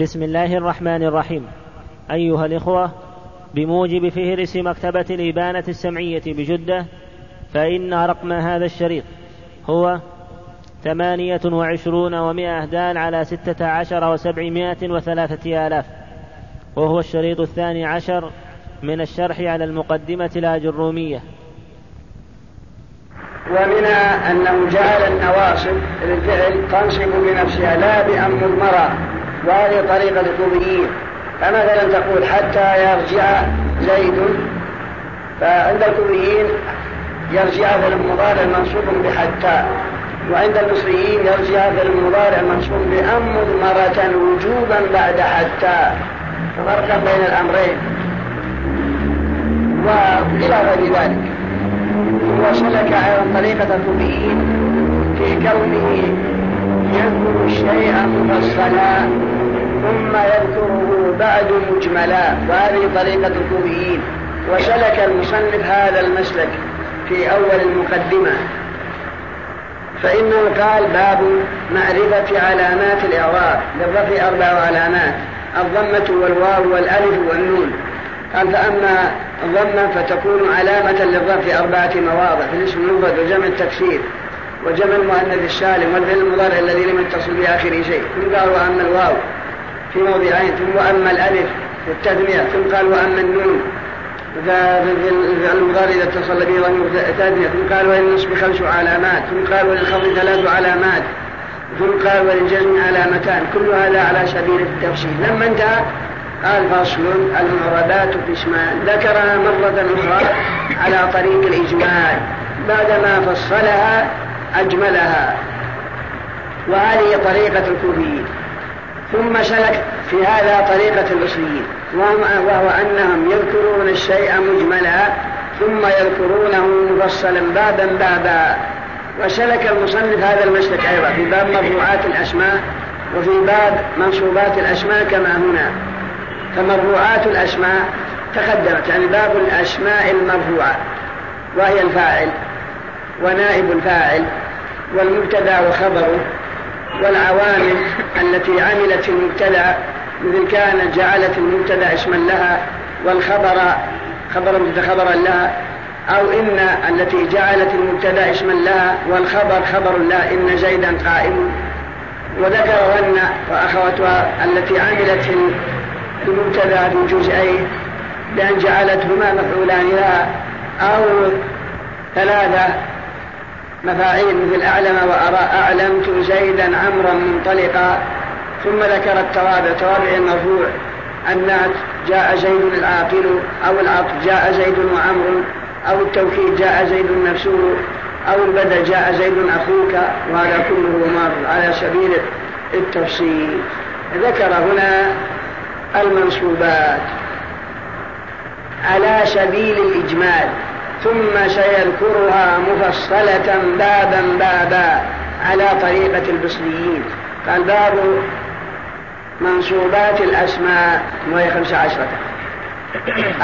بسم الله الرحمن الرحيم. أيها الإخوة بموجب فهرس مكتبة الإبانة السمعية بجدة فإن رقم هذا الشريط هو ثمانية وعشرون ومائة دال على ستة عشر وسبعمائة وثلاثة آلاف وهو الشريط الثاني عشر من الشرح على المقدمة الأجرومية ومنها أنه جعل النواصب للفعل تنصب بنفسها لا بأمر المرأة. وهذه طريقة الكوفيين لم تقول حتى يرجع زيد فعند الكوفيين يرجع في مضارع منصوب بحتى وعند المصريين يرجع في مضارع منصوب بأمر مرة وجوبا بعد حتى فرقا بين الأمرين. وإلى غير ذلك وسلك أيضا طريقة الكوفيين في كونه يذكر الشيء مفصلا ثم يذكره بعد مجملا وهذه طريقة الكوفيين. وسلك المصنف هذا المسلك في أول المقدمة. فإنه قال باب معرفة علامات الإعراب للرفع أربع علامات الضمة والواو والألف والنون. قال فأما الضمة فتكون علامة للرفع أربعة مواضع في الاسم المفرد وجمع التكسير. وجمع المؤنث السالم والفعل المضارع الذي لم يتصل بآخره شيء. ثم قال وأما الواو في موضعين ثم وأما الألف في التثنية ثم قال وأما النون الفعل المضارع إذا اتصل به ضمير تثنية ثم قال وللنصب خمس علامات ثم قال وللخفض ثلاث علامات ثم قال وللجزم علامتان كل هذا على سبيل التفصيل. لما انتهى قال فصل المعربات قسمان ذكرها مرة أخرى على طريق الإجمال. بعدما فصلها أجملها. وهذه طريقة الكوفيين. ثم سلك في هذا طريقة الأصليين وهو أنهم يذكرون الشيء مجملا ثم يذكرونه مفصلا بابا بابا. وسلك المصنف هذا المسلك أيضا في باب مرفوعات الأسماء وفي باب منصوبات الأسماء كما هنا. فمرفوعات الأسماء تقدمت يعني باب الأسماء المرفوعة وهي الفاعل ونائب الفاعل. والمبتدأ وخبره والعوامل التي عملت في المبتدأ مثل كانت جعلت المبتدأ اسما لها والخبر خبرا خبرا لها أو إن التي جعلت المبتدأ اسما لها والخبر خبر لها إن زيدا قائم وذكر أن وأخوتها التي عملت المبتدأ من جزئين بأن جعلتهما مفعولان لها أو ثلاثة مفاعيل مثل أعلم وأرى أعلمت زيدا عمرا منطلقا ثم ذكر التوابع توابع المرفوع الناس جاء زيد العاقل أو العقل جاء زيد وعمر أو التوكيد جاء زيد نفسه أو البدع جاء زيد أخوك وهذا كله مر على سبيل التفصيل. ذكر هنا المنصوبات. على سبيل الإجمال. ثم سيذكرها مفصلة بابا بابا على طريقة البصريين. قال باب منصوبات الأسماء وهي خمسة عشرة.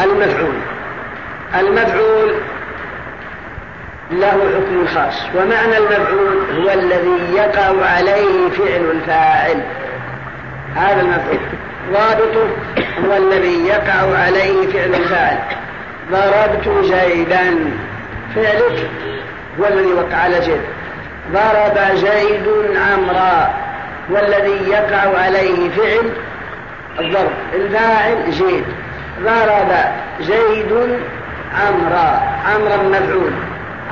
المفعول. المفعول له حكم خاص. ومعنى المفعول هو الذي يقع عليه فعل الفاعل. هذا المفعول. ضابطه هو الذي يقع عليه فعل الفاعل. ضربت زيدا فعلك هو الذي وقع على زيد ضرب زيد عمرا والذي يقع عليه فعل الضرب الفاعل زيد ضرب زيد عمرا عمرا مفعول.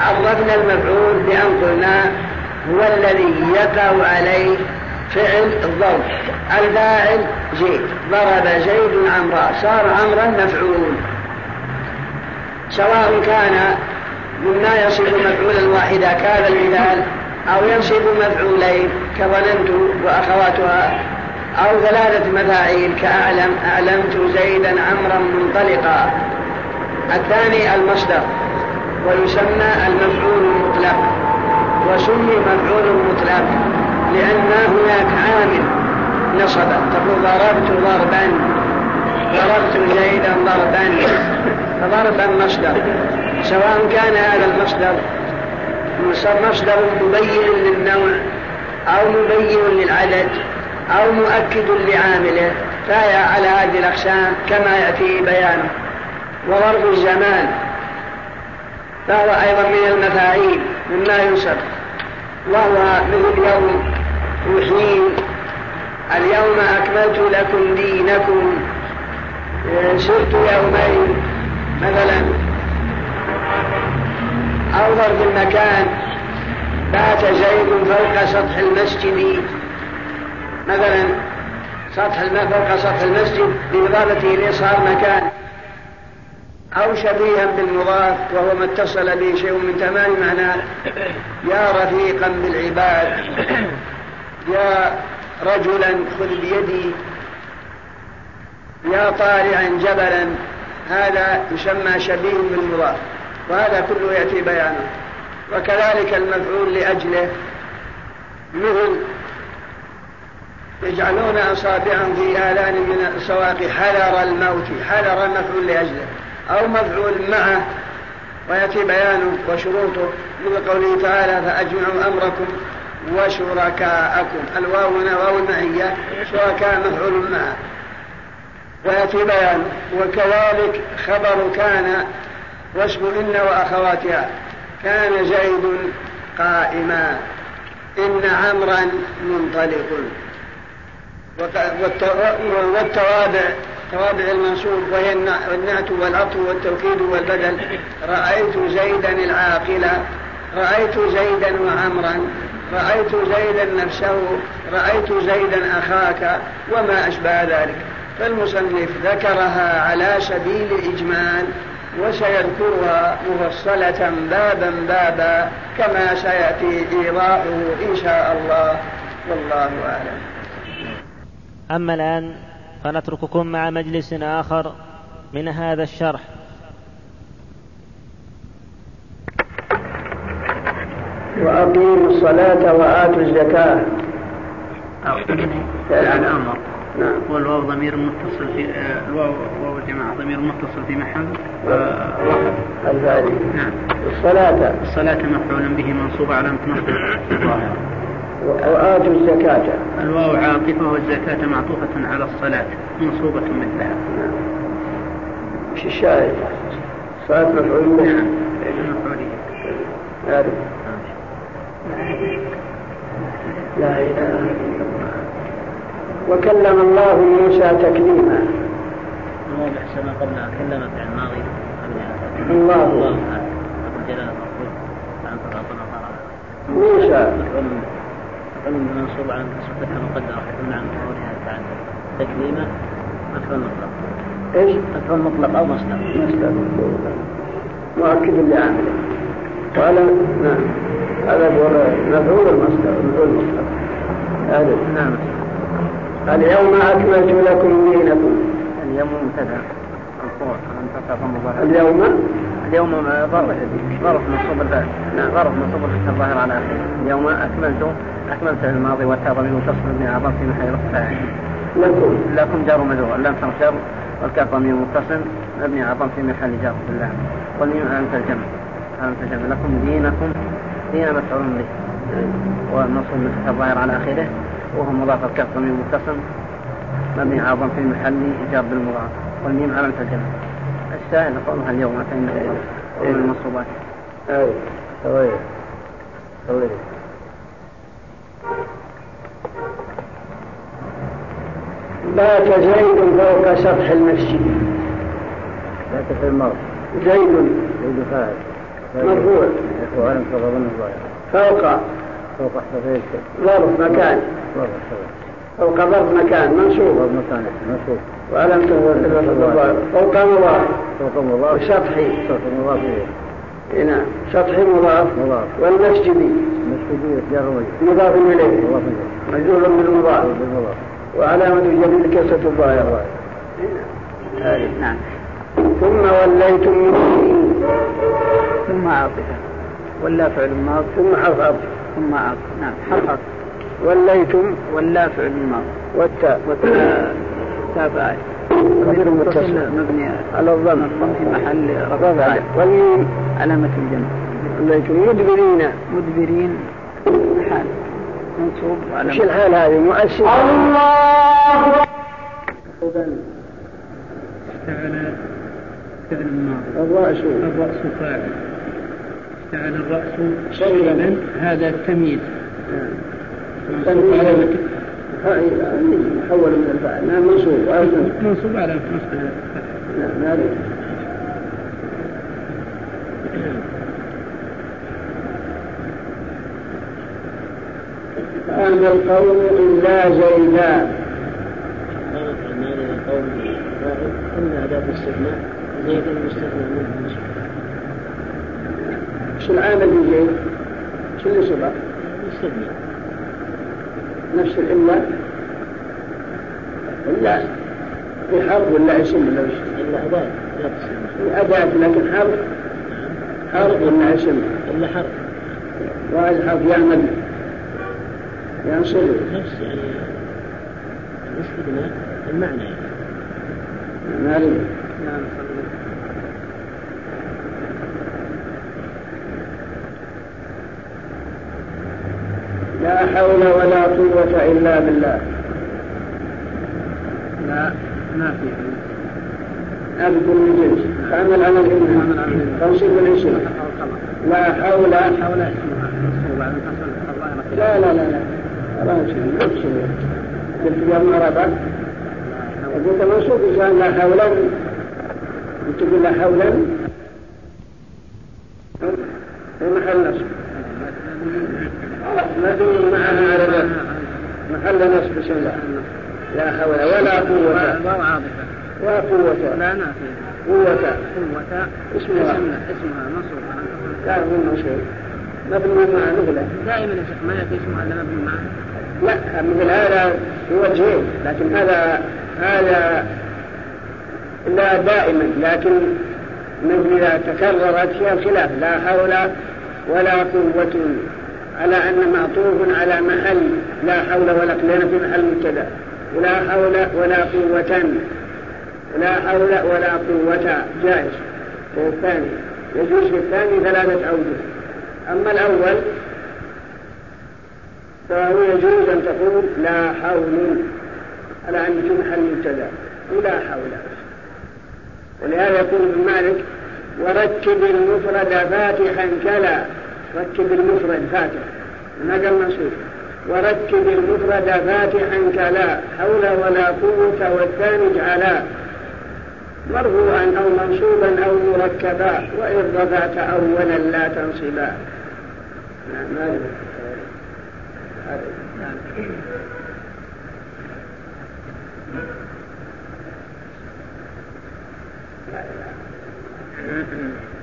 عرفنا المفعول بأن قلنا هو الذي يقع عليه فعل الضرب الفاعل زيد ضرب زيد عمرا صار عمرا مفعول. سواء كان مما يصف مفعولا واحدا كهذا أو يصف مفعولين كظننت وأخواتها أو ثلاثة مفاعيل كأعلم أعلمت زيدا عمرا منطلقا. الثاني المصدر ويسمى المفعول المطلق وسمي مفعول مطلق لأن هناك عامل نصب تقول ضربت ضربا. عرفت الجيد أنظار ثانية نظرت المصدر سواء كان هذا المصدر مصدر مبين للنوع أو مبين للعدد أو مؤكد لعامله فهي على هذه الأقسام كما يأتي بيانه وظرف الزمان فهو أيضا من المفاعيل مما ينصب. وهو مثل يوم وحين اليوم أكملت لكم دينكم. شئت يومين مثلا أنظر في المكان بات زيد فوق سطح المسجد. مثلا سطح الماء فوق سطح المسجد بإضافة إليه صار مكان. أو شبيها بالمضاف وهو ما اتصل به شيء من تمام معناه. يا رفيقا بالعباد. يا رجلا خذ بيدي. يا طالعا جبلا هذا يسمى شبيه بالمضاف. وهذا كله يأتي بيانه. وكذلك المفعول لأجله. مثل يجعلون أصابعهم في آلان من السواق حذر الموت حذر مفعول لأجله. أو مفعول معه. ويأتي بيانه وشروطه. مثل قوله تعالى فأجمعوا أمركم وشركاءكم. الواو هنا واو المعية شركاء مفعول معه. ذات بيان وكذلك خبر كان واسم إن وأخواتها. كان زيد قائما. إن عمرا منطلق. والتوابع توابع المنصوب وهي النعت والعطف والتوكيد والبدل. رأيت زيدا العاقلة رأيت زيدا وعمرا. رأيت زيدا نفسه. رأيت زيدا أخاك. وما أشبه ذلك. فالمصنف ذكرها على سبيل الإجمال وسيذكرها مفصلة بابا بابا كما سيأتي إيضاحه إن شاء الله. والله أعلم. أما الآن فنترككم مع مجلس آخر من هذا الشرح. وأقيموا الصلاة وآتوا الزكاة. أو أمر. نعم والواو ضمير متصل في آه، الواو واو الجماعة ضمير متصل في محل آه، الفاعل نعم. الصلاة. الصلاة مفعولا به منصوب على متنصب الظاهر وآتوا الزكاة. الواو عاطفة والزكاة معطوفة على الصلاة منصوبة مثلها نعم مش الشاهد؟ صلاة مفعول نعم. مفعولية آه. لا إله إلا الله. وكلم الله موسى تكليما. الله. أحسن قبلها كلمت عن ماضي الله الله أبو جلال المقبول عن تراطنا موسى. منصوب عن تكليمة مفعول مطلق إيش؟ مفعول مطلق أو مصدر مصدر مؤكد لعامله قال نعم. هذا هو مفعول المصدر مفعول مطلق هذا نعم. اليوم أكملت لكم دينكم. اليوم مبتدأ. اليوم؟ اليوم ظرف منصوب الفعل نعم. ظرف منصوب الظاهر على اخره اليوم اكملت أكملت الماضي والتاء ضمير متصل بما في محل رفع لكم. لكم جار ومجرور لم صرف جر والكاف ضمير متصل. مبني على في محل جار بالله والميم أنت الجمع. أنت الجمع. لكم دينكم. دين مسعود به. نعم. ومنصوب الظاهر على اخره وهو مضاف الكاف ضمير متصل مبني على في محل إيجاب بالمضاف والميم على الفجر السائل قولها اليوم فإن من المنصوبات أيوه طويل طويل بات زيد فوق سطح المسجد. بات في المرض زيد. زيد فاعل مرفوع. فوق. فوق حسابين ظرف مكان. فوق ظرف مكان منصوب. ظرف مكان منصوب. وعلمته فوق مضاف. فوق مضاف. وسطحي سطحي مضاف. إيه، نعم. هنا سطحي مضاف. مضاف. والمسجدي مسجدي جروي مضاف إليه. مضاف مجرور بالمضاف. بالمضاف. وعلامة جديد كسة الظاهرة نعم. إيه، نعم. نعم. ثم وليتم. من ثم عاطفة. ولا فعل ماض ثم حرف عاطفة. ثم نعم. وليتم ولا فعل الماضي والتاء. والتاء تاء ضمير متصل. مبني على الضم. في محل رفع والميم. علامة الجمع. وليتم مدبرين. مدبرين. حال. منصوب. على إيش الحال هذه؟ مؤسسة. الله فعل فعل الماضي الرأس. الرأس فاعل. جعل الرأس. شغلا هذا التمييز. حول من الفعل نعم منصوب. منصوب على الفتح نعم هذا هذا القول إلا زيدا. كانت القول إلا في استثناء زيدا مستثنى منه نفس العامل اللي شو اللي شبه نفس الإمام ولا في حرب ولا عشم ولا في أداة لكن حرب. حرب ولا عشم ولا حرب واحد حرب يعمل. ينصر. نفس يعني نفس المعنى المعنى نعم. نعم، حول ولا قوة إلا بالله. لا ما في. عبد الجنس خامل العمل إنها توصيف الاسم لا حول حول. لا لا لا لا قلت يا مرابع قلت منصوب إنسان لا حولا تقول لا حولا ومحل نصب مدعو مع خلنا نسبس لا حول ولا قوة. ولا قوة. لا قوة. قوة. اسمها اسمها مصر لا منه شيء. مبني مع نغلة دائما يا شيخ ما يأتي اسمها إلا مبني لا مثل هذا يوجهين لكن هذا هذا لا دائما. لكن من إذا تكررت فيها الخلاف لا حول ولا قوة. على أن معطوف على محل. لا حول ولا قوة في محل مبتدا لا حول ولا قوة. لا حول ولا قوة. جائز. الثاني يجوز في الثاني ثلاثة أوجه أما الأول فهو يجوز أن تقول لا حول. على أن يكون محل مبتدا ولا حول. ولهذا يقول ابن مالك ورتب المفرد فاتحا كلا. رتب المفرد فاتحا. ما قال منصوب وركب المفرد فاتحا كلا حول ولا قوة والثاني اجعلا مرفوعا أو منصوبا أو مركبا وإن رفعت أولا لا تنصبا. نعم Thank you.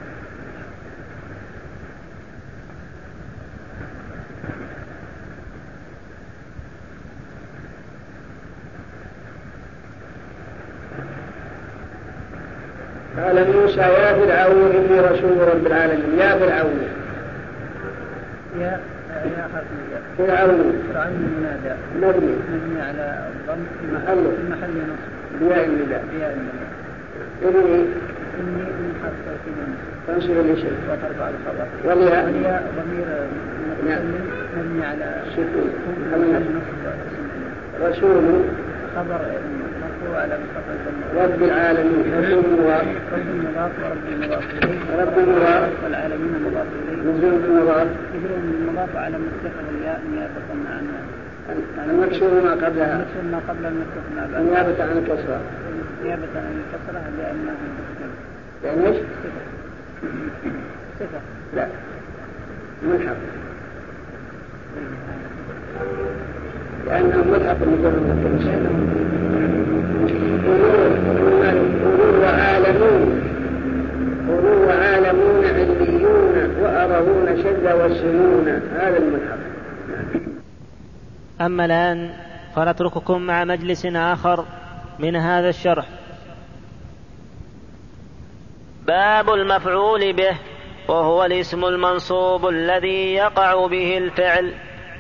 قال موسى يا فرعون إني رسول رب العالمين. يا فرعون. يا يا فرعون. فرعون ينادى مبني على الضم في محل. في محل نصب. بياء النداء بياء النداء إني إني من حرف في منصب تنصب لشيء وترفع الخبر وليا وليا ضمير مبني نعم. على نعم. سكون محل نصب. رسول. خبر رب العالمين. رب المضاف رب المضاف ورب المضاف رب المضاف والعالمين المضاف اليه نزول المضاف نزول المضاف على مستقبل الياء نيابه عن المكسور ما قبلها. المكسور ما قبل المكسور نيابة عن الكسرة. نيابه عن الكسره لأنها يعني إيش؟ صفه لا. من حق. لأنه ملحق بكل الإنسان. قلوب عالمون. قلوب عالمون علميون وأرهون شد والسنون هذا الملحق أما الآن فنترككم مع مجلس آخر من هذا الشرح. باب المفعول به وهو الاسم المنصوب الذي يقع به الفعل.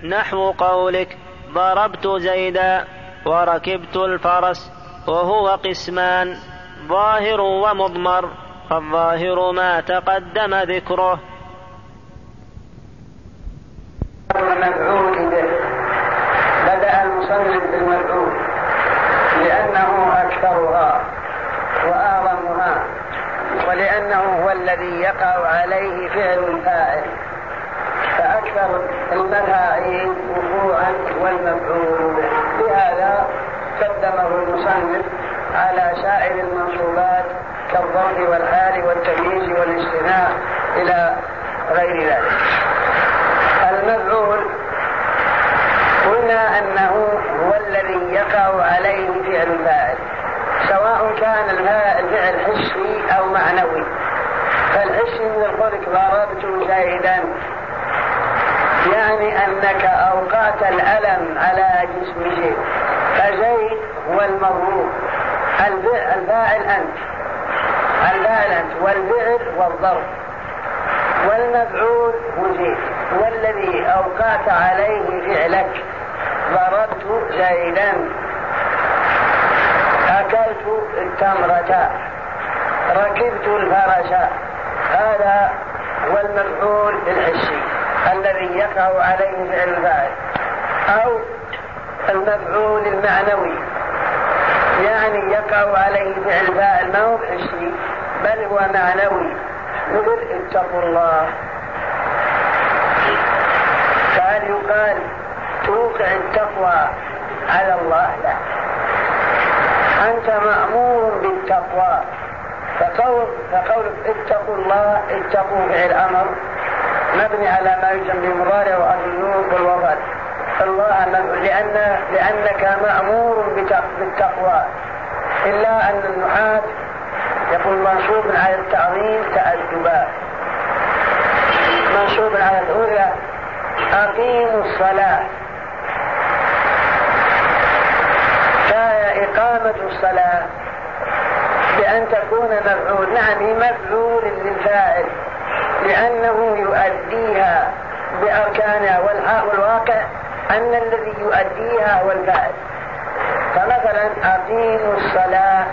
نحو قولك ضربت زيدا وركبت الفرس وهو قسمان ظاهر ومضمر فالظاهر ما تقدم ذكره. المفعول بدأ المصنف بالمفعول لأنه أكثرها وأعظمها ولأنه هو الذي يقع عليه فعل الفاعل فأكثر المفاعيل والمبعوث والمفعول لهذا قدمه المصنف على سائر المنصوبات كالضم والحال والتمييز والاستثناء إلى غير ذلك. المفعول قلنا أنه هو الذي يقع عليه فعل الفاعل سواء كان الفعل حسي أو معنوي. فالحسي من القول ضربت جاهدا يعني أنك أوقعت الألم على جسمه فزيد هو المغلوب الفاعل أنت. الفاعل أنت. والبئر والضرب. والمفعول هو زيد والذي أوقعت عليه فعلك. ضربت زيدا أكلت التمرة. ركبت الفرس هذا هو المفعول وقعوا عليه من أو المفعول المعنوي. يعني يقع عليه فعل فاعل ما هو بحشي بل هو معنوي. نقول اتقوا الله. فهل يقال توقع التقوى على الله لا أنت مأمور بالتقوى. فقول فقول اتقوا الله اتقوا فعل أمر مبني على ما يلزم بمضارع الذنوب والوضع الله لأن لأنك مأمور بالتقوى. إلا أن النحاة يكون منصوب على التعظيم تأدبا منصوب على الأولى أقيموا الصلاة. فهي إقامة الصلاة بأن تكون مفعول. نعم مفعول للفاعل. لأنه يؤديها بأركانها والواقع أن الذي يؤديها هو الفاعل. فمثلا أقيم الصلاة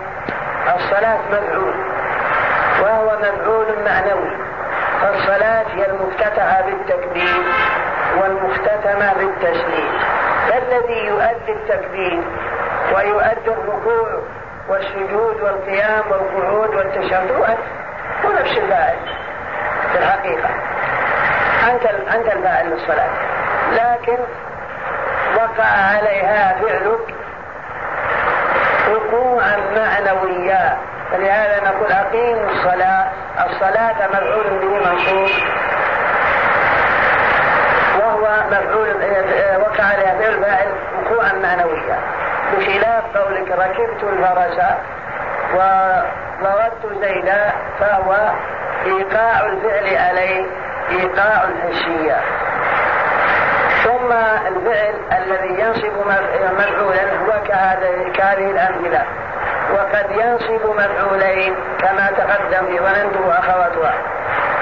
الصلاة مفعول وهو مفعول معنوي. فالصلاة هي المفتتحة بالتكبير والمختتمة بالتسليم فالذي يؤدي التكبير ويؤدي الركوع والسجود والقيام والقعود والتشهد هو نفس الفاعل. الحقيقة أنكر أنكر فاعل الصلاة. لكن وقع عليها فعلك وقوعا معنويا. فلهذا نقول أقيموا الصلاة. الصلاة مفعول به منصوب وهو مفعول وقع عليها فعل فاعل وقوعا معنويا. بخلاف قولك ركبت الفرس وضربت زيدا فهو إيقاع الفعل عليه إيقاع الحشيه ثم الفعل الذي ينصب مفعولا هو كهذه الأمثلة. وقد ينصب مفعولين كما تقدم في ظننت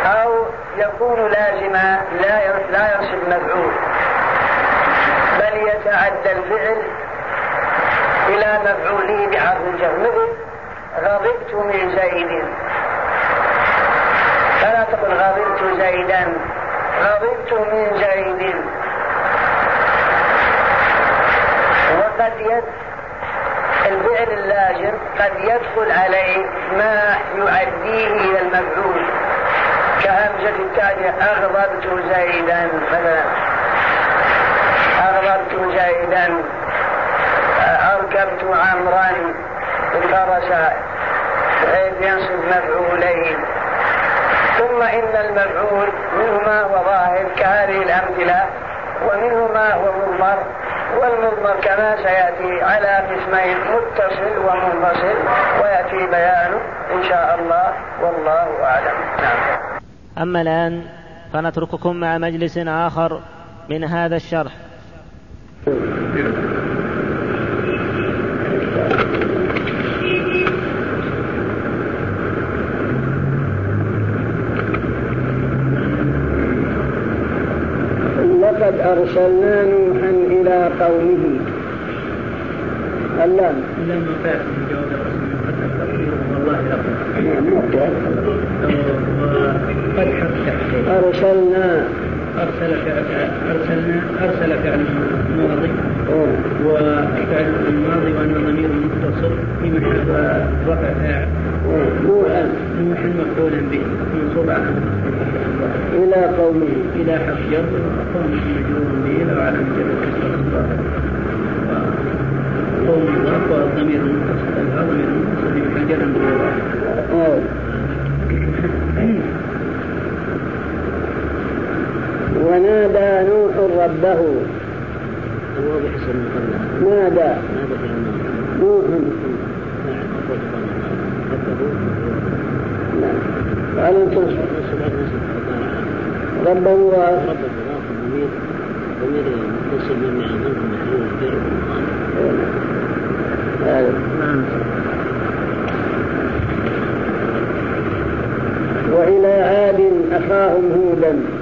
أو يكون لازما لا لا ينصب مفعول. بل يتعدى الفعل إلى مفعوله بحرف الجر مثل غضبت من زيد فلا قد غضبت زيدا غضبت من زيد وقد يد الفعل اللازم قد يدخل عليه ما يؤديه إلى المفعول. كهمزة التالية أغضبت زيدا فلا. أغضبت زيدا أركبت عمرا الفرس بحيث ينصب مفعولين. ثم إن المبعوث منه ما هو ظاهر كهذه الأمثلة ومنه ما هو مضمر والمضمر كما سيأتي على قسمين متصل ومنفصل ويأتي بيانه إن شاء الله والله أعلم نعم. أما الآن فنترككم مع مجلس آخر من هذا الشرح أرسلنا نوحا إلى قومه. الله. أرسلنا. أرسل أرسلنا أرسل فعل ماضي والفعل الماضي وأنا ضمير متصل في محل رفع فاعل. مفعول به إلى قومه إلى حفيظ قوم مجرور به لو على مجرد كسر ضمير منتصب الأرض من ونادى نوح ربه. نادى. نوح وإلى عاد أخاهم هودا.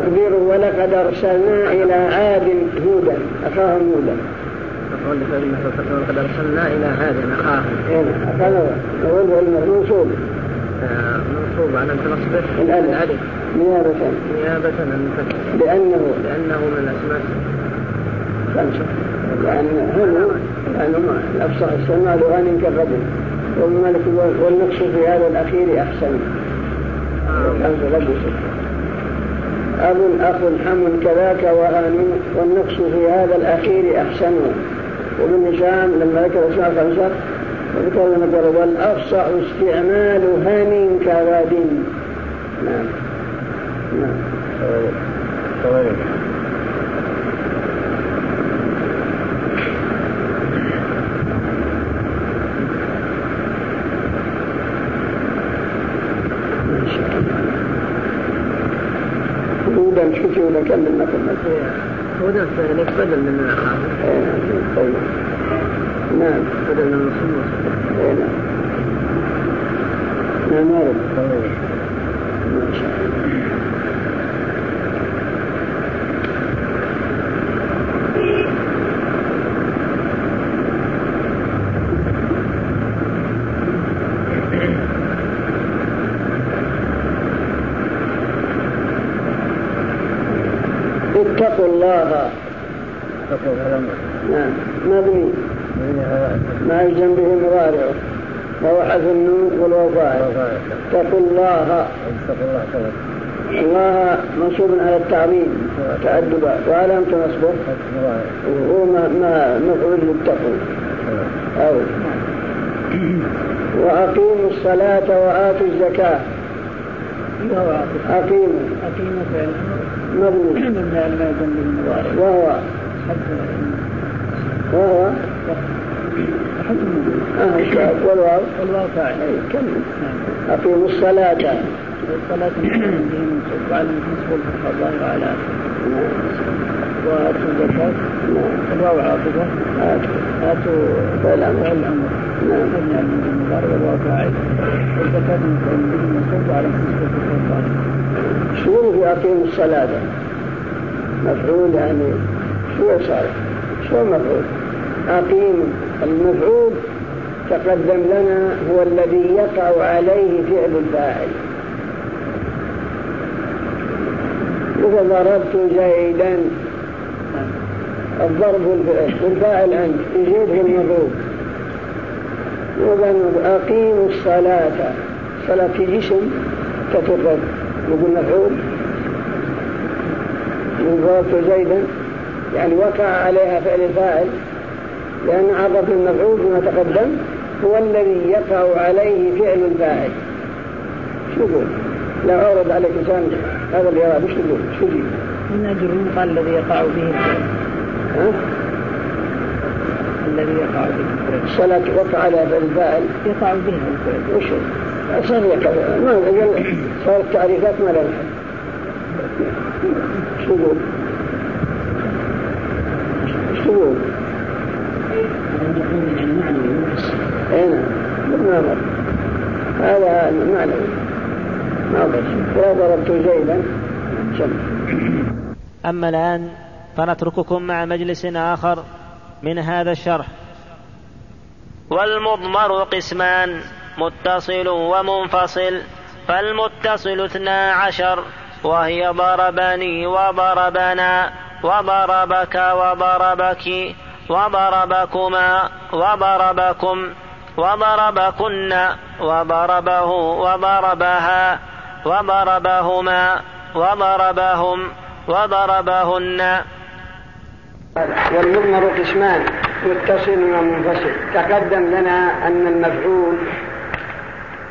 تقدير ولقد أرسلنا إلى عاد هودا أخاهم هودا. ولقد أرسلنا إلى عاد أخاهم أخاهم هودا المنصوب منصوب على التنصب الألف. نيابة. نيابة عن لأنه. لأنه من الأسماء. خمسة لأن هو الأفصح السماء لغان كغد والملك والنقص في هذا الأخير أحسن. آه. خمسة غد أب أخ حم كذاك وآن والنقص في هذا الأخير أحسن. وابن هشام لما ذكر أسماء خمسة وذكر المجرد والأفصح استعمال هن كواد. نعم. نعم. كملنا كملنا كملنا هو ده السهلك بدل من العقاب نعم بدل من الخمس نعم نعم منصوب على التعميم تأدبا وعلى أنت مصبوح وهو ما مفعول للتقوى أو. وأقيموا الصلاة وآتوا الزكاة. أقيموا. أقيموا فعلا مبني. وهو. وهو. حكم أقيموا الصلاة. والصلاة من سؤال الحزب والحفاظ على وآتوا زكاة الواو عاطفة آتوا فالأمر الأمر مبني من قول به المصوب على الحزب والحفاظ شو يعطيهم الصلاة مفعول يعني شو صار شو مفعول. أقيم المفعول. تقدم لنا هو الذي يقع عليه فعل الفاعل. إذا ضربت زيدا الضرب والفاعل أنت يزيده المضروب وإذا أقيم الصلاة. صلاة في جسم تتضرب. يقول مفعول ضربت زيدا يعني وقع عليها فعل الفاعل لأن عرف المفعول كما تقدم هو الذي يقع عليه فعل الفاعل شوفوا لا عرض عليك كتابه هذا اللي يرى مش اللي شو دي؟ من أجل قال الذي يقع به أه؟ الذي يقع به الصلاة وفعل بالبال يقع به الفعل وشو؟ أسهل كذا. ما أقول صار التعريفات ما لها شذوذ شذوذ أين؟ هذا معنوي ما أما الآن فنترككم مع مجلس آخر من هذا الشرح. والمضمر قسمان متصل ومنفصل فالمتصل اثنا عشر وهي ضربني وضربنا وضربك وضربك وضربكما وضربكم وضربكن وضربه وضربها وضربهما وضربهم وضربهن والمضمر قسمان متصل ومنفصل تقدم لنا أن المفعول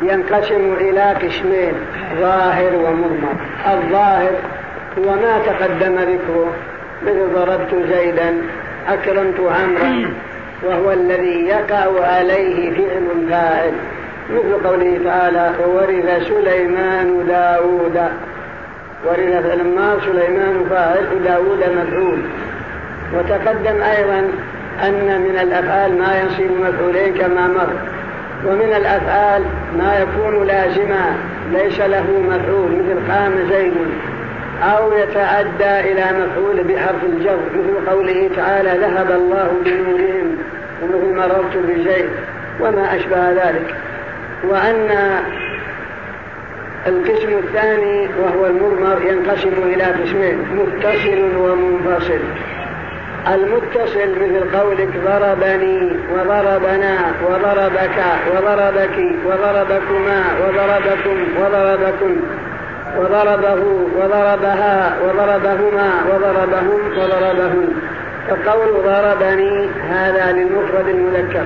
ينقسم إلى قسمين ظاهر ومضمر الظاهر هو ما تقدم ذكره. مثل ضربت زيدا أكرمت عمرا وهو الذي يقع عليه فعل فاعل. مثل قوله تعالى وورث سليمان داود ورث لما سليمان فاعل داود مفعول. وتقدم أيضا أن من الأفعال ما يصيب مفعولين كما مر. ومن الأفعال ما يكون لازما ليس له مفعول مثل قام زيد أو يتعدى إلى مفعول بحرف الجر مثل قوله تعالى ذهب الله بنورهم ومثل مررت بزيد وما أشبه ذلك. وأن القسم الثاني وهو المضمر ينقسم إلى قسمين متصل ومنفصل. المتصل مثل قولك ضربني وضربنا وضربك وضربك وضربكما وضربكم وضربكم وضربه وضربها وضربهما وضربهم وضربهم. فقول ضربني هذا للمفرد المذكر.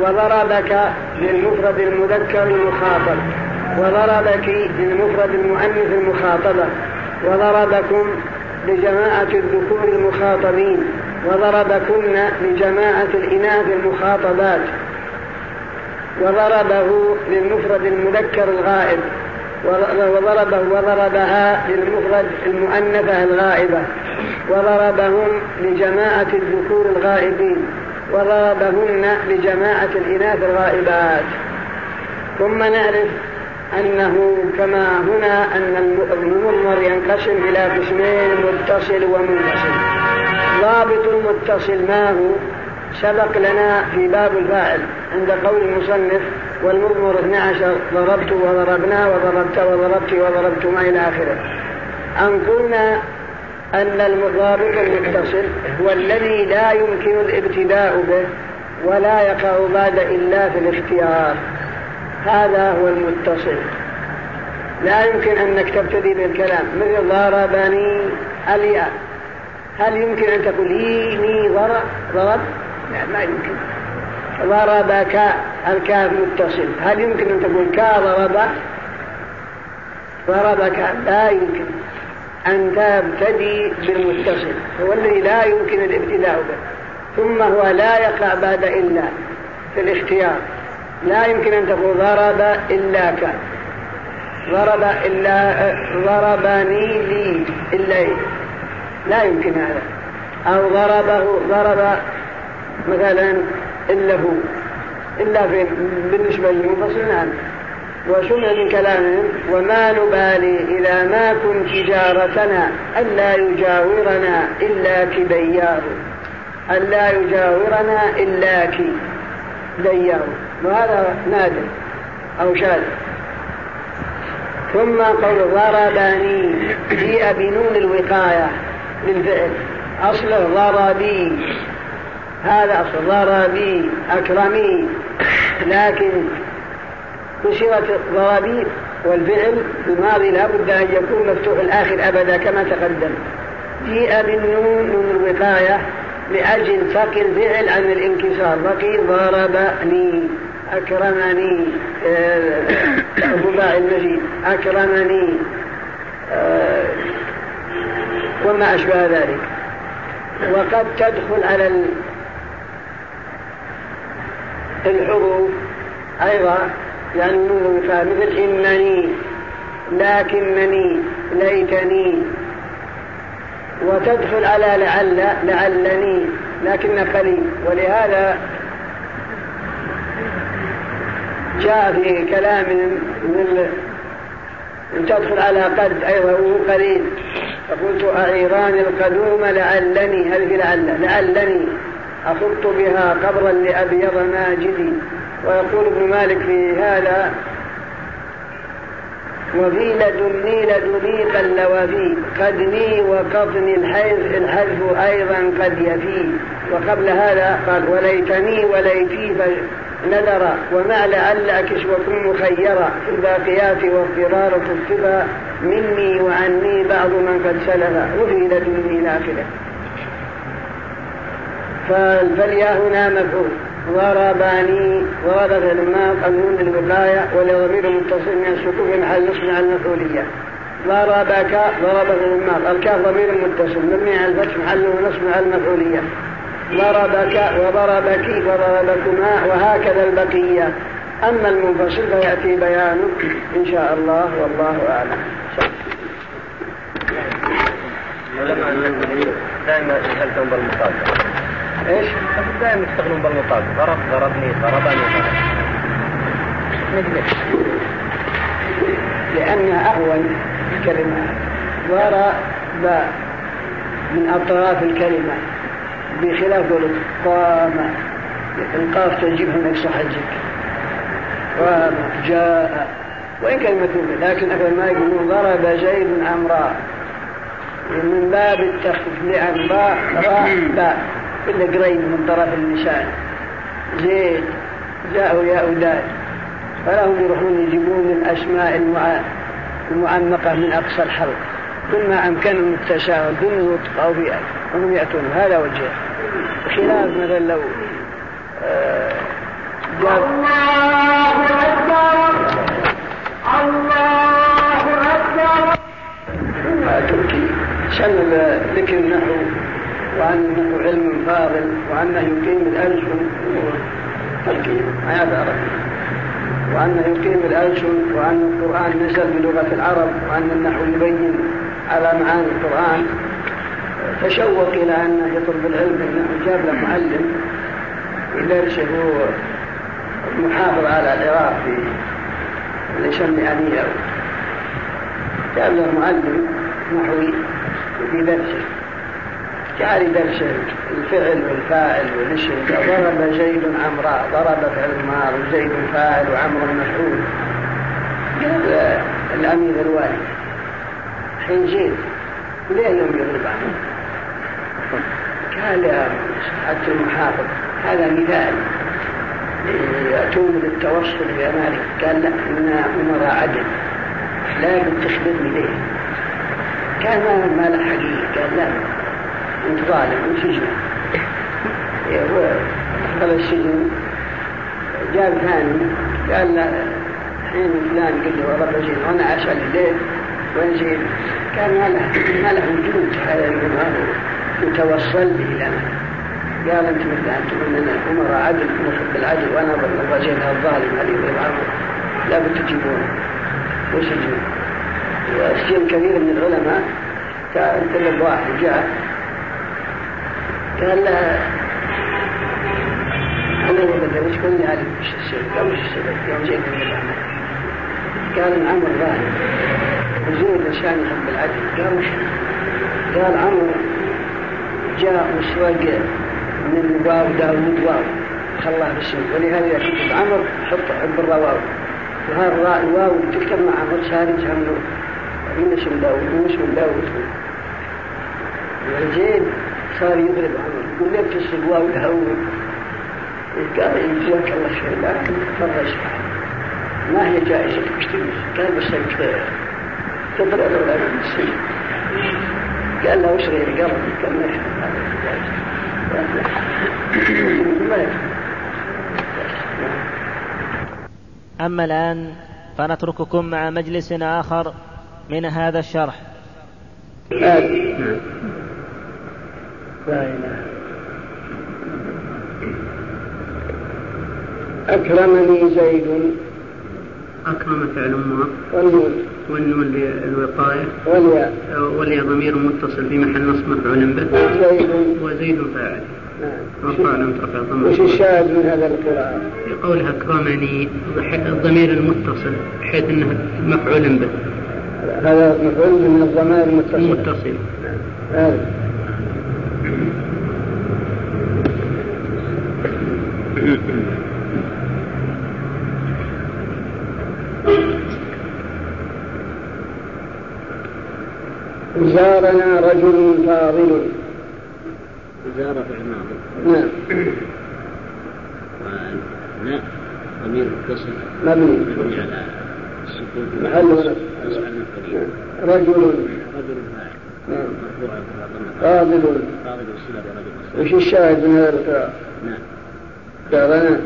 وضربك للمفرد المذكر المخاطب. وضربك للمفرد المؤنث المخاطبة وضربكم لجماعة الذكور المخاطبين. وضربكن لجماعة الإناث المخاطبات. وضربه للمفرد المذكر الغائب. وضربه وضربها للمفرد المؤنثة الغائبة. وضربهم لجماعة الذكور الغائبين. وضربهن بجماعة الإناث الغائبات. ثم نعرف أنه كما هنا أن المضمر ينقسم إلى قسمين متصل ومنفصل. ضابط المتصل ما هو؟ سبق لنا في باب الفاعل عند قول المصنف والمضمر 12 ضربت وضربنا وضربت وضربت وضربتما إلى آخره. أن قلنا أن المضارب المتصل هو الذي لا يمكن الابتداء به ولا يقع بعد إلا في الاختيار. هذا هو المتصل. لا يمكن أنك تبتدي بالكلام. مثل ضربني الياء. هل يمكن أن تقول لي ضرب ضرب؟ لا ما يمكن. ضرب كاء الكاف متصل. هل يمكن أن تقول كاء ضرب؟ ضرب كاء لا يمكن. أن تبتدي بالمتصل هو الذي لا يمكن الابتداء به. ثم هو لا يقع بعد إلا في الاختيار. لا يمكن أن تقول ضرب إلا كان ضرب إلا ضربني لي إلا. إيه لا يمكن هذا. أو ضربه ضرب مثلا إلا هو. إلا في بالنسبة للمنفصل نعم. وسمع من كلامهم وما نبالي إذا ما كن تجارتنا ألا يجاورنا إلا كبيار ألا يجاورنا إلا كبيار وهذا نادر أو شاذ. ثم قول ضرباني جيء بنون الوقاية للفعل أصله ضربي. هذا أصل ضربي. أكرمي. لكن نشرت الضرابيط والفعل الماضي لا بد أن يكون مفتوح الآخر أبدا كما تقدم. جيء بالنون من الوقاية لأجل فق الفعل عن الانكسار. بقي ضربني أكرمني آه، ضباع المجيد أكرمني آه، وما أشبه ذلك. وقد تدخل على الحروف أيضا لأنه مثل إنني لكنني ليتني. وتدخل على لعل لعلني لكن لي ولهذا جاء في كلام من تدخل على قد أيضا وهو قليل. فقلت أعيران القدوم لعلني. هل في لعل لعلني. اخط بها قبرا لأبيض ماجدي. ويقول ابن مالك في هذا وبيل لدني دليق اللوابي قدمي وقطن الحيز الحذف أيضا قد يفي. وقبل هذا قال وليتني وليتي نذر وما لعل أكشوكم مخيرة في الباقيات واضطرارة الصفا مني وعني بعض من قد سلف. وفي لدني آخره فالفليا هنا مفعول. ورباني وردت الماء قانون الولاية ولضمير المتصل من السكوك محل نصب على المفعولية ضربك ضربت الماء الكاف ضمير متصل مبني على الفتح محل نصب على المفعولية ضربك وضربك وضربكما وهكذا البقية أما المنفصل فيأتي بيانه إن شاء الله والله أعلم دائما يسألكم بالمقابل إيش؟ دائما يشتغلون بالمطابق ضرب ضربني ضربني. ضربني لأن أهون الكلمة. ضرب من أطراف الكلمة. بخلاف قول قام القاف تجيبها من صحجك قام جاء. وإن كان مثل لكن أكثر ما يقولون ضرب زيد أمراء. من باب التخفيف لأن باء باء باء الرجلين من طرف النساء. زيد جاءوا أولاد فلهم يروحون يجيبون الأسماء المعمقة من أقصى الحلق كل ما أمكنهم التساهل دون أو بيئة هم يأتون. هذا وجه. خلاف مثلا لو آه الله أكبر الله أكبر. تركي. سن ذكر النحو وأنه علم فاضل وأنه يقيم الألسن تلقين وأنه يقيم الألسن وأن القرآن نزل بلغة العرب وأن النحو يبين على معاني القرآن. تشوق إلى أنه يطلب العلم أنه جاب له معلم يدرسه محافظ على العراق في اللي يسمي عليه جاب له معلم نحوي في درسه. يعني تعرف الشيء الفعل والفاعل والشيء ضرب زيد عمراء ضرب فعل الماضي زيد فاعل وعمر المفعول قال الأمير الوالي حين زيد ليه يوم يغلب عنه؟ قال يا حتى المحافظ هذا مثال. يأتون بالتوصل في امالك قال لا إنا أمراء عدل. لا تخبرني ليه؟ كان ما له حقيقة قال لا. متظالم من سجن دخل السجن جاء ثاني قال له حين فلان قل له والله بجيب أنا اسال الليل وين جيت؟ قال ما له ما له وجود هذا يقول هذا متوصل به لنا قال انت مثل ان تقول ان الامراء عدل ونحب العدل وأنا الرجل الظالم علي يضرب عرضه لابد تجيبونه وسجن وسجن كثير من العلماء كان كل واحد جاء كانها عمل بدل مش كنا عارف مش السبب أو مش السبب أو شيء من الاعمال قال الامر ظاهر وزور لشان يحب العدل قال مش قال عمر جاء وسوق من واو داوود واو خلاه بالسين ولهذا كتب عمر حط عبر الواو وهذا الواو تكتب مع عمر سالم سالم من اسم داوود واسم داوود والجيل صار يضرب عنه. ونفس الواو الهوي؟ قال جزاك الله خير لكن تفرج ما هي جائزة تكتب قال بس تضرب ولا تنسي قال له اشري القلب قال ما أما الآن فنترككم مع مجلس آخر من هذا الشرح. أكرمني زيد. أكرم فعل ما؟ والنون للوقاية. والياء. والياء ضمير متصل في محل نصب مفعول به. زيد. وزيد فاعل. نعم. وش الشاهد من هذا القرآن؟ في قولها أكرمني الضمير المتصل. بحيث أنه مفعول به. هذا مفعول من الضمائر المتصل. المتصل نعم. زارنا رجل فاضل. زار نعم. نعم. نعم. ضمير متصل. مبني. على السكون. محل نعم. رجل. رجل نعم. فاضل. فاضل قابل وش الشاهد من هذا نعم. ضربنا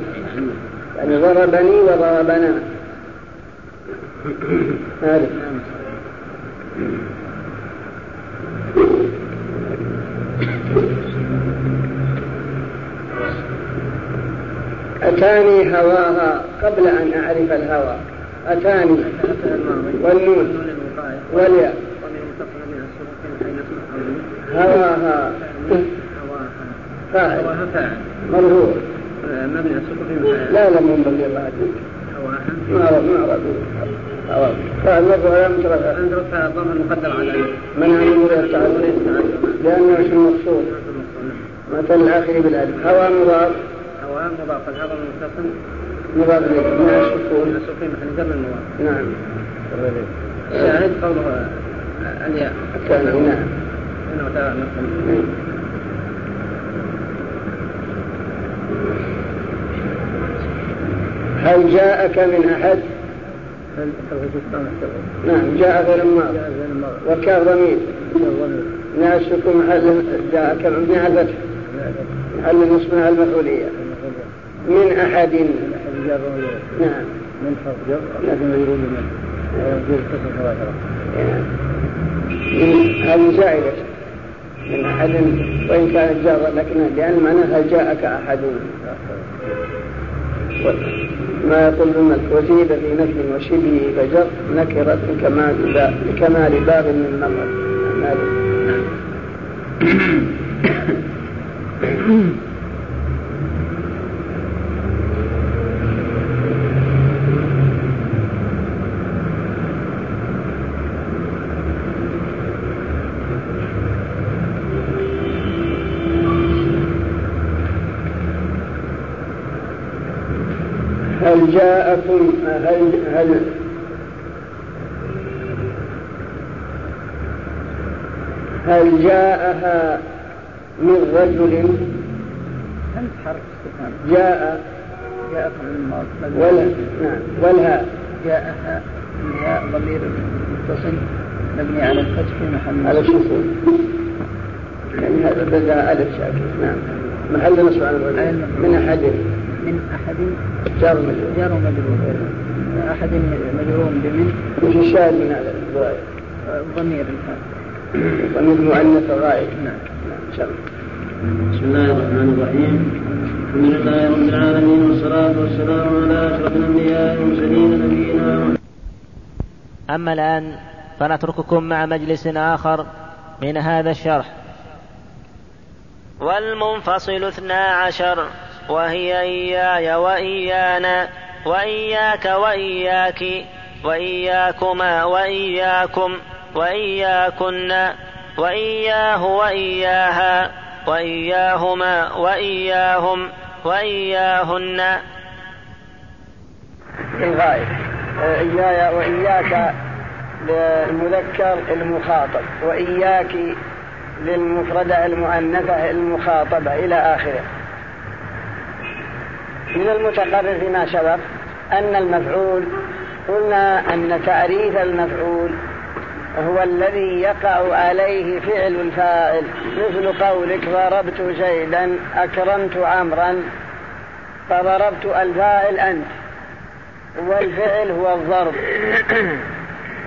يعني ضربني وضربنا هذا. أتاني هواها قبل أن أعرف الهوى. أتاني. والنون. والياء. هواها. فاعل. مرهور مبنى السقف لا لا مو مبني ما ما أرادوا فالنظر ما ترفع ما ترفع الضمن مقدم على من عن المرية التعالى لأنه اسم مقصود مثل الآخر بالألف. هواء مضاف. هواء مضاف. الهواء المتصل. مضاف إليه. مع السكون السكون محل جر المضاف. نعم. شاهد قوله الياء. نعم. هل جاءك من أحد؟ نعم جاء غير الماضي وكان ضمير. ناسكم هل جاءك من أحد؟ هل نسمع المسؤولية من أحد. نعم. من حرف جر؟ لكن غير من نعم. هل جاءك من أحد وإن كانت جارة لكنها لأن معناها جاءك أحد. ما يقول بالملك وزيد في نفي وشبه فجر نكرت لكمال باب من نظر هل جاءكم هل هل هل جاءها من رجل هل حرف جاء جاء ولا نعم. والها. جاءها الياء ضمير متصل. مبني على الفتح في محل على الشفوع يعني هذا بدأ الف شاكر نعم. محل نصب على من احدهم من أحد جار مجرور. جار مجرور. أحد مجرور بمن؟ وش الشاهد من هذا الضمير ضمير الفاعل مؤنث الرائع. نعم. نعم. إن شاء الله. بسم الله الرحمن الرحيم. الحمد لله رب العالمين والصلاة والسلام على أشرف الأنبياء والمرسلين نبينا أما الآن فنترككم مع مجلس آخر من هذا الشرح. والمنفصل اثنا عشر. وهي إياي وإيانا وإياك وإياك وإياكما وإياكم وإياكن وإياه وإياها وإياهما وإياهم وإياهن. للغائب إياي وإياك للمذكر المخاطب وإياك للمفردة المؤنثة المخاطبة إلى آخره. من المتقرر فيما سبق أن المفعول قلنا أن تعريف المفعول هو الذي يقع عليه فعل الفاعل. مثل قولك ضربت زيدا أكرمت عمرا فضربت الفاعل أنت. والفعل هو الضرب.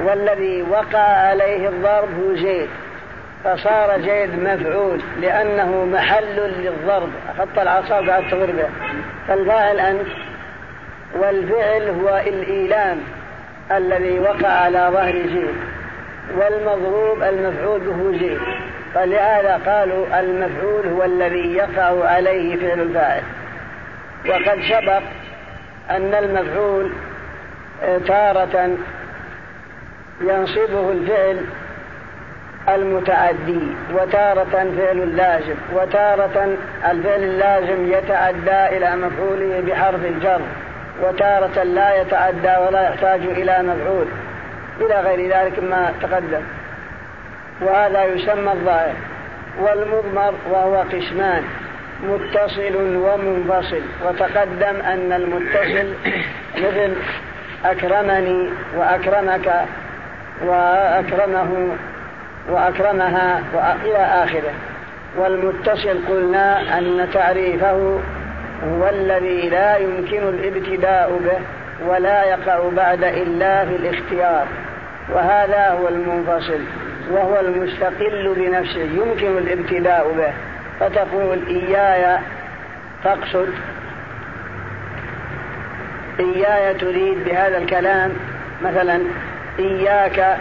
والذي وقع عليه الضرب هو زيد. فصار زيد مفعول لأنه محل للضرب. أخذت العصا وقعدت تضربه. فالفاعل أنت والفعل هو الإيلام الذي وقع على ظهر زيد والمضروب المفعول به زيد فلهذا قالوا المفعول هو الذي يقع عليه فعل الفاعل. وقد سبق أن المفعول آه، تارة ينصبه الفعل المتعدي وتارة فعل لازم وتارة الفعل اللازم يتعدى إلى مفعوله بحرف الجر وتارة لا يتعدى ولا يحتاج إلى مفعول إلى غير ذلك ما تقدم. وهذا يسمى الظاهر والمضمر وهو قسمان متصل ومنفصل. وتقدم أن المتصل مثل أكرمني وأكرمك وأكرمه وأكرمها إلى آخره. والمتصل قلنا أن تعريفه هو الذي لا يمكن الابتداء به ولا يقع بعد إلا في الاختيار. وهذا هو المنفصل وهو المستقل بنفسه يمكن الابتداء به. فتقول إياي تقصد إياي تريد بهذا الكلام مثلا إياك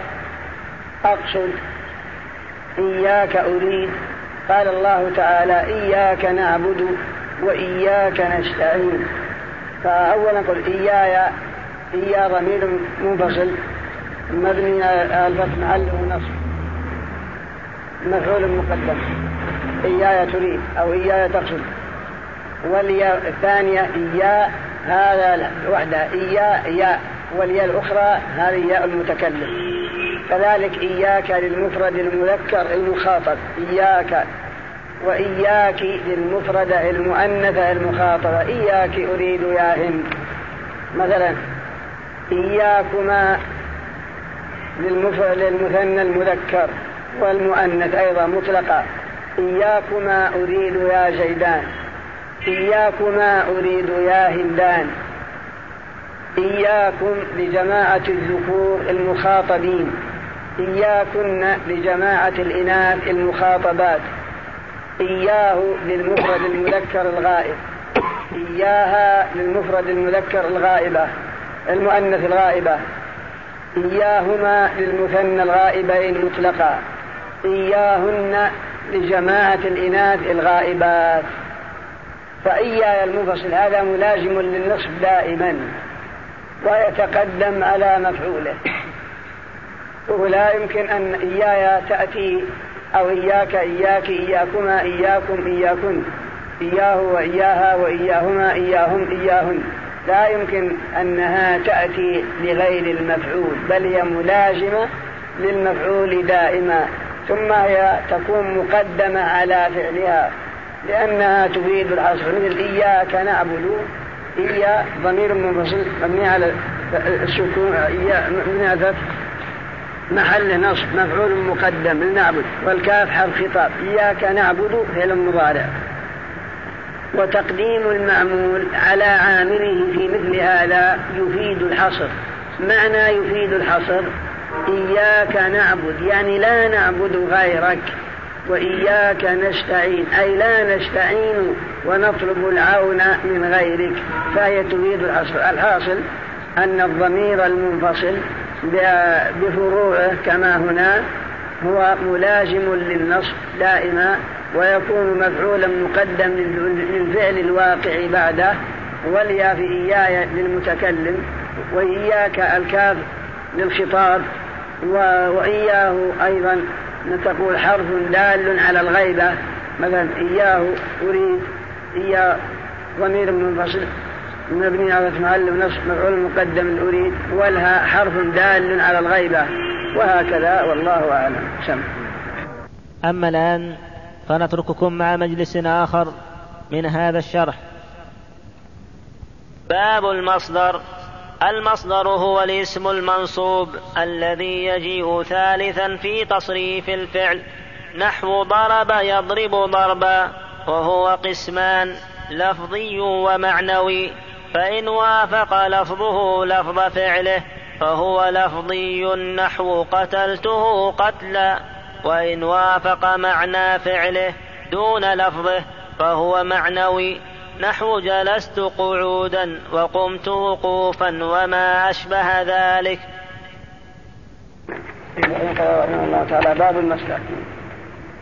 أقصد إياك أريد. قال الله تعالى إياك نعبد وإياك نستعين. فأولا قل إياي إيا ضمير منفصل. مبني على الفتح معله نصب مفعول مقدم. إياي تريد أو إياي تقصد. والياء الثانية إيا هذا وحدها إيا ياء. والياء الأخرى هذه ياء المتكلم. كذلك إياك للمفرد المذكر المخاطب. إياك وإياك للمفرد المؤنث المخاطبة إياك أريد يا هند مثلا إياكما للمفرد للمثنى المذكر والمؤنث أيضا مطلقة إياكما أريد يا جيدان. إياكما أريد يا هندان. إياكم لجماعة الذكور المخاطبين. إياكن لجماعة الإناث المخاطبات. إياه للمفرد المذكر الغائب. إياها للمفرد المذكر الغائبة المؤنث الغائبة. إياهما للمثنى الغائبين مطلقا. إياهن لجماعة الإناث الغائبات. فإياي المنفصل هذا ملازم للنصب دائما ويتقدم على مفعوله. ولا يمكن أن إيايا تأتي أو إياك إياك إياكما إياكم إياكن. إياه وإياها وإياهما إياهم إياهن. لا يمكن أنها تأتي لغير المفعول بل هي ملازمة للمفعول دائما. ثم هي تكون مقدمة على فعلها لأنها تفيد العصر مثل إياك نعبد إيا ضمير منفصل مبني على السكون إيا مبني على محل نصب مفعول مقدم لنعبد والكاف حرف خطاب. إياك نعبد فعل مضارع. وتقديم المعمول على عامله في مثل هذا يفيد الحصر. معنى يفيد الحصر؟ إياك نعبد يعني لا نعبد غيرك. وإياك نستعين أي لا نستعين ونطلب العون من غيرك. فهي تفيد الحصر. الحاصل أن الضمير المنفصل بفروعه كما هنا هو ملازم للنص دائما ويكون مفعولا مقدم للفعل الواقع بعده وليا في إياي للمتكلم وإياك الكاف للخطاب وإياه أيضا تقول حرف دال على الغيبة مثلا إياه أريد إياه ضمير منفصل. مبني على اسم هل بنصب مفعول مقدم أريد والها حرف دال على الغيبة وهكذا والله أعلم. سم. أما الآن فنترككم مع مجلس آخر من هذا الشرح. باب المصدر. المصدر هو الاسم المنصوب الذي يجيء ثالثا في تصريف الفعل. نحو ضرب يضرب ضربا وهو قسمان لفظي ومعنوي. فإن وافق لفظه لفظ فعله فهو لفظي نحو قتلته قتلا. وإن وافق معنى فعله دون لفظه فهو معنوي. نحو جلست قعودا وقمت وقوفا وما أشبه ذلك. الله تعالى باب المسلك.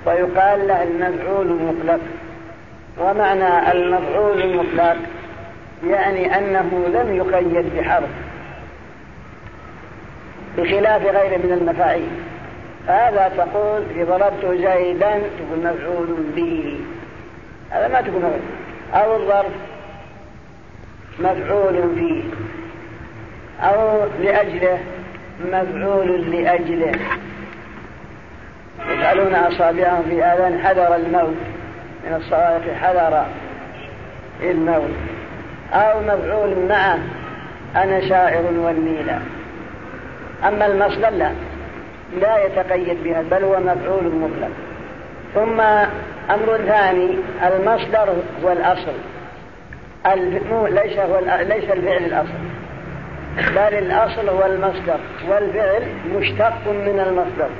ويقال له المفعول المطلق ومعنى المفعول المطلق يعني أنه لم يقيد بحرف بخلاف غيره من المفاعيل. هذا تقول إذا ضربت زيدا تقول مفعول به. هذا ما تقول مفعول. أو الظرف مفعول فيه أو لأجله مفعول لأجله. يجعلون أصابعهم في آذان حذر الموت. من الصواعق حذر الموت. أو مفعول معه أنا شاعر والنيلة أما المصدر لا لا يتقيد بها بل هو مفعول مطلق. ثم أمر ثاني المصدر هو الأصل ليس, هو ليس الفعل الأصل. بل الأصل هو المصدر والفعل مشتق من المصدر.